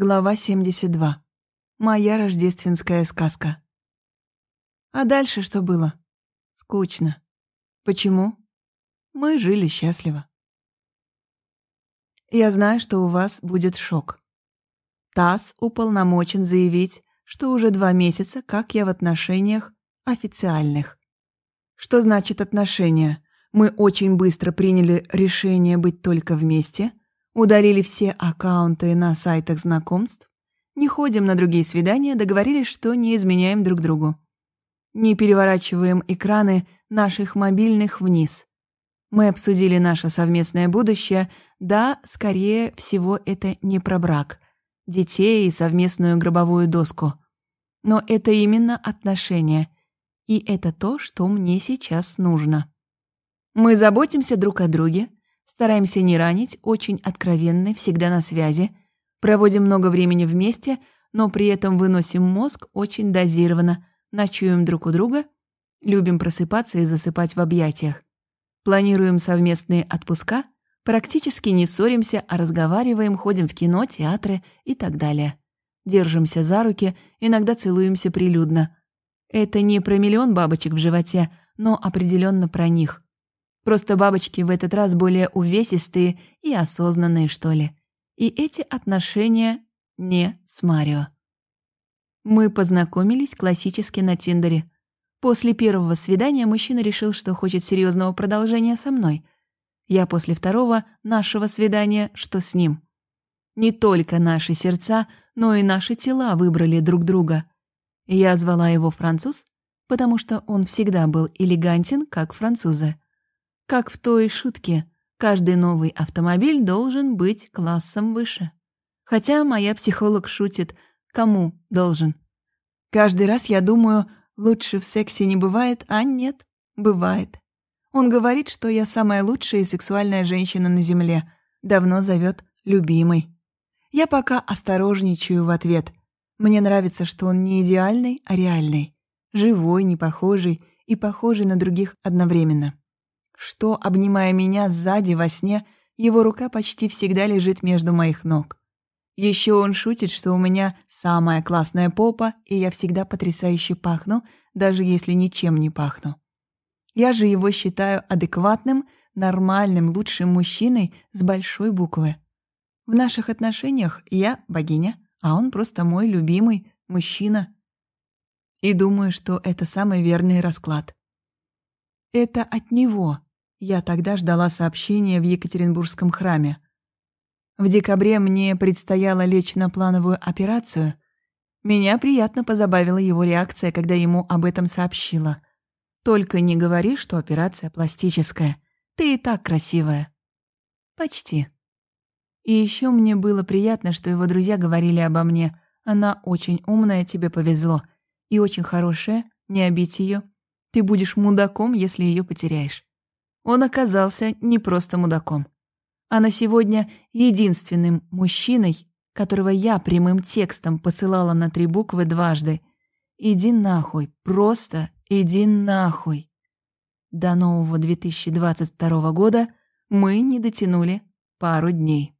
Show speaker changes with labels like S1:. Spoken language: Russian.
S1: Глава 72. Моя рождественская сказка. А дальше что было? Скучно. Почему? Мы жили счастливо. Я знаю, что у вас будет шок. ТАСС уполномочен заявить, что уже два месяца, как я в отношениях официальных. Что значит отношения? Мы очень быстро приняли решение быть только вместе – Удалили все аккаунты на сайтах знакомств. Не ходим на другие свидания, договорились, что не изменяем друг другу. Не переворачиваем экраны наших мобильных вниз. Мы обсудили наше совместное будущее. Да, скорее всего, это не про брак, детей и совместную гробовую доску. Но это именно отношения. И это то, что мне сейчас нужно. Мы заботимся друг о друге, Стараемся не ранить, очень откровенны, всегда на связи. Проводим много времени вместе, но при этом выносим мозг очень дозированно, ночуем друг у друга, любим просыпаться и засыпать в объятиях. Планируем совместные отпуска, практически не ссоримся, а разговариваем, ходим в кино, театры и так далее. Держимся за руки, иногда целуемся прилюдно. Это не про миллион бабочек в животе, но определенно про них – Просто бабочки в этот раз более увесистые и осознанные, что ли. И эти отношения не с Марио. Мы познакомились классически на Тиндере. После первого свидания мужчина решил, что хочет серьезного продолжения со мной. Я после второго нашего свидания, что с ним. Не только наши сердца, но и наши тела выбрали друг друга. Я звала его француз, потому что он всегда был элегантен, как французы. Как в той шутке, каждый новый автомобиль должен быть классом выше. Хотя моя психолог шутит, кому должен. Каждый раз я думаю, лучше в сексе не бывает, а нет, бывает. Он говорит, что я самая лучшая и сексуальная женщина на Земле. Давно зовет любимой. Я пока осторожничаю в ответ. Мне нравится, что он не идеальный, а реальный. Живой, не похожий и похожий на других одновременно что, обнимая меня сзади во сне, его рука почти всегда лежит между моих ног. Еще он шутит, что у меня самая классная попа, и я всегда потрясающе пахну, даже если ничем не пахну. Я же его считаю адекватным, нормальным, лучшим мужчиной с большой буквы. В наших отношениях я богиня, а он просто мой любимый мужчина. И думаю, что это самый верный расклад. Это от него, я тогда ждала сообщения в Екатеринбургском храме. В декабре мне предстояло лечь на плановую операцию. Меня приятно позабавила его реакция, когда ему об этом сообщила. «Только не говори, что операция пластическая. Ты и так красивая». «Почти». И еще мне было приятно, что его друзья говорили обо мне. «Она очень умная, тебе повезло. И очень хорошая, не обидь ее. Ты будешь мудаком, если ее потеряешь». Он оказался не просто мудаком, а на сегодня единственным мужчиной, которого я прямым текстом посылала на три буквы дважды. «Иди нахуй, просто иди нахуй». До нового 2022 года мы не дотянули пару дней.